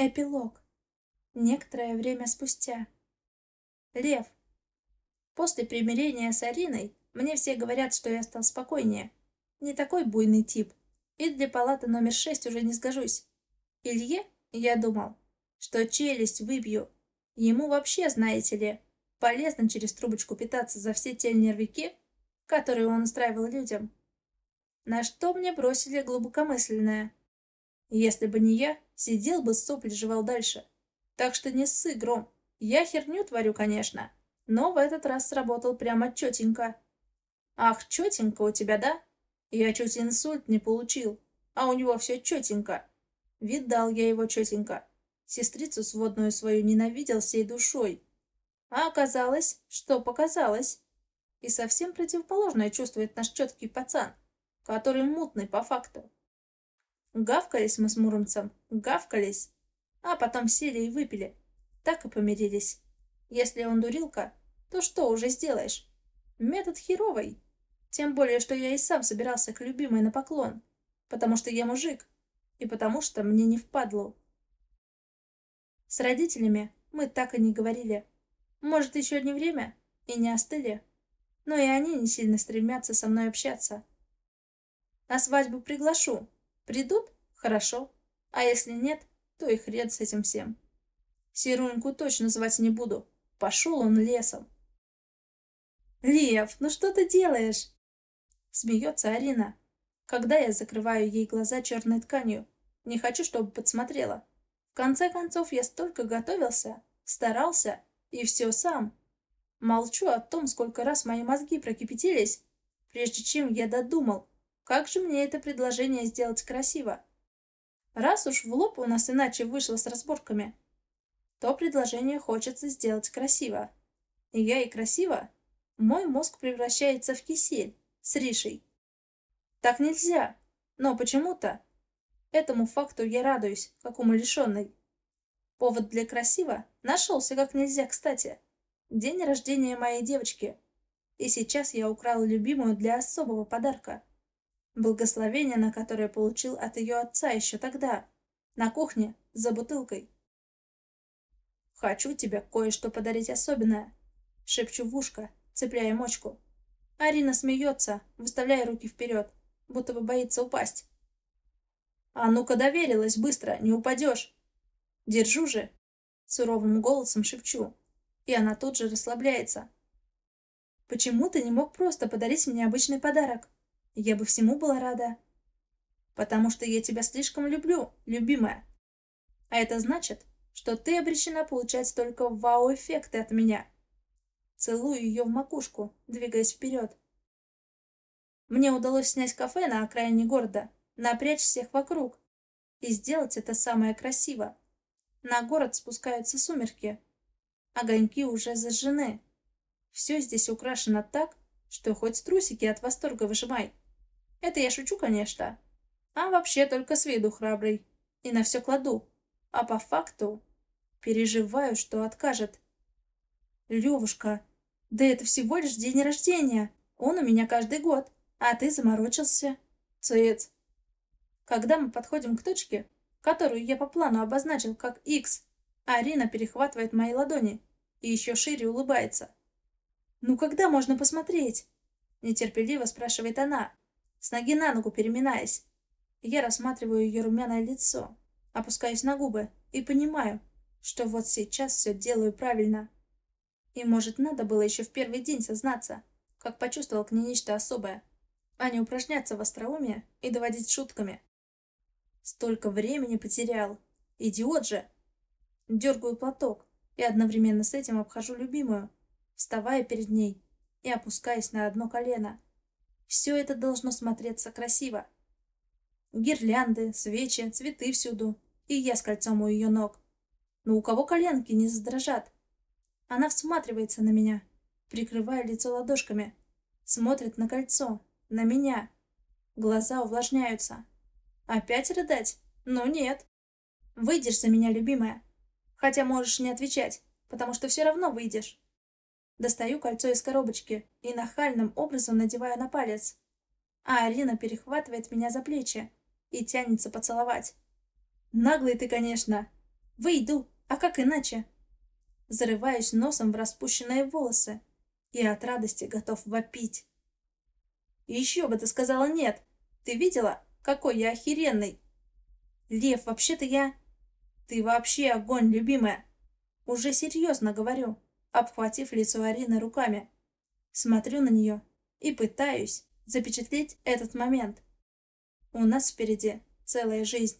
Эпилог. Некоторое время спустя. Лев. После примирения с Ариной мне все говорят, что я стал спокойнее. Не такой буйный тип. И для палаты номер шесть уже не сгожусь. Илье, я думал, что челюсть выбью. Ему вообще, знаете ли, полезно через трубочку питаться за все те нервики, которые он устраивал людям. На что мне бросили глубокомысленное. Если бы не я, сидел бы сопли жевал дальше. Так что не ссы, Гром. Я херню творю, конечно, но в этот раз сработал прямо четенько. Ах, четенько у тебя, да? Я чуть инсульт не получил, а у него все четенько. Видал я его четенько. Сестрицу сводную свою ненавидел всей душой. А оказалось, что показалось. И совсем противоположное чувствует наш четкий пацан, который мутный по факту. Гавкались мы с Муромцем, гавкались, а потом сели и выпили. Так и помирились. Если он дурилка, то что уже сделаешь? Метод херовый. Тем более, что я и сам собирался к любимой на поклон, потому что я мужик, и потому что мне не впадло. С родителями мы так и не говорили. Может, еще не время, и не остыли. Но и они не сильно стремятся со мной общаться. На свадьбу приглашу. Придут? Хорошо. А если нет, то и хрен с этим всем. Серуньку точно звать не буду. Пошел он лесом. «Лев, ну что ты делаешь?» Смеется Арина, когда я закрываю ей глаза черной тканью. Не хочу, чтобы подсмотрела. В конце концов, я столько готовился, старался, и все сам. Молчу о том, сколько раз мои мозги прокипятились, прежде чем я додумал, как же мне это предложение сделать красиво. Раз уж в лоб у нас иначе вышло с разборками, то предложение хочется сделать красиво. И я и красиво, мой мозг превращается в кисель с ришей. Так нельзя, но почему-то этому факту я радуюсь, как умалишенный. Повод для красиво нашелся как нельзя кстати. День рождения моей девочки. И сейчас я украл любимую для особого подарка. Благословение, на которое получил от ее отца еще тогда, на кухне, за бутылкой. «Хочу тебе кое-что подарить особенное», — шепчу в ушко, цепляя мочку. Арина смеется, выставляя руки вперед, будто бы боится упасть. «А ну-ка доверилась, быстро, не упадешь!» «Держу же!» — суровым голосом шепчу, и она тут же расслабляется. «Почему ты не мог просто подарить мне обычный подарок? Я бы всему была рада». «Потому что я тебя слишком люблю, любимая. А это значит, что ты обречена получать только вау-эффекты от меня». Целую ее в макушку, двигаясь вперед. Мне удалось снять кафе на окраине города, напрячь всех вокруг и сделать это самое красиво. На город спускаются сумерки, Огоньки уже зажжены. Все здесь украшено так, что хоть трусики от восторга выжимай. Это я шучу, конечно. А вообще только с виду храбрый. И на все кладу. А по факту переживаю, что откажет. Левушка, да это всего лишь день рождения. Он у меня каждый год. А ты заморочился. Цец. Когда мы подходим к точке, которую я по плану обозначил как X, Арина перехватывает мои ладони и еще шире улыбается. «Ну когда можно посмотреть?» Нетерпеливо спрашивает она, с ноги на ногу переминаясь. Я рассматриваю ее румяное лицо, опускаюсь на губы и понимаю, что вот сейчас все делаю правильно. И, может, надо было еще в первый день сознаться, как почувствовал к ней нечто особое, а не упражняться в остроумии и доводить шутками. Столько времени потерял. Идиот же! Дергаю платок и одновременно с этим обхожу любимую, вставая перед ней и опускаясь на одно колено. Все это должно смотреться красиво. Гирлянды, свечи, цветы всюду, и я с кольцом у ее ног. Но у кого коленки не задрожат? Она всматривается на меня, прикрывая лицо ладошками, смотрит на кольцо, на меня. Глаза увлажняются. Опять рыдать? Ну нет. Выйдешь за меня, любимая. Хотя можешь не отвечать, потому что все равно выйдешь. Достаю кольцо из коробочки и нахальным образом надеваю на палец. А Арина перехватывает меня за плечи и тянется поцеловать. Наглый ты, конечно. Выйду, а как иначе? Зарываюсь носом в распущенные волосы и от радости готов вопить. еще бы ты сказала нет. Ты видела, какой я охеренный? Лев, вообще-то я... Ты вообще огонь, любимая. Уже серьезно говорю, обхватив лицо Арины руками. Смотрю на нее и пытаюсь запечатлеть этот момент. У нас впереди целая жизнь.